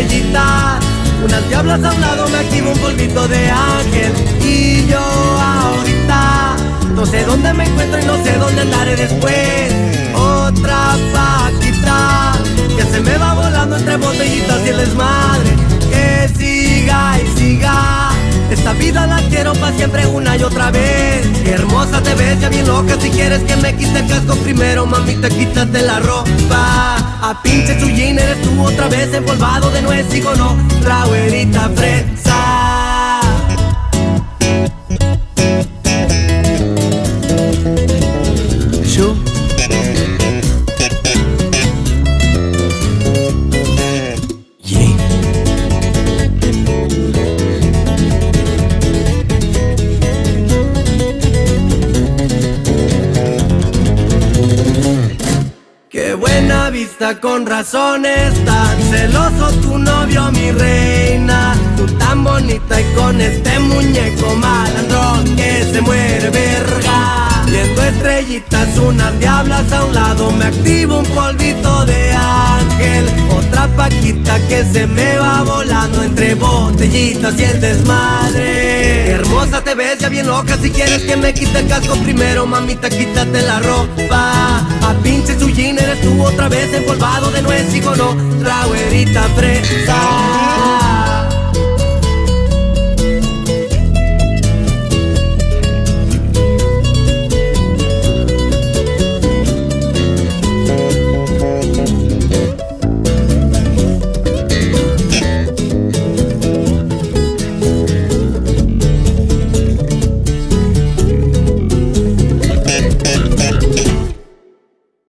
estrellita, unas diablas a un lado me activo un polvito de ángel y yo ahorita no sé dónde me encuentro y no sé dónde andaré después. Otra paquita que se me va volando entre botellitas y el esmalte. Esta vida la quiero para siempre una y otra vez. Qué hermosa te ves, ya bien loca. Si quieres que me quite el casco primero, mamita, quítate la ropa. A pinche chullín eres tú otra vez empolvado de nuez y con otra fresa. Vista, con razones tan celoso tu novio, mi reina. Tú tan bonita y con este muñeco malandrón que se muere verga. Viendo estrellitas, unas diablas a un lado, me activo un polvito de ángel. Otra paquita que se me va volando entre botellitas y el desmadre. Hermosa te ves, ya bien loca. Si quieres que me quite el casco primero, mamita, quítate la ropa. Otra vez empolvado de nuez y con otra güerita fresa.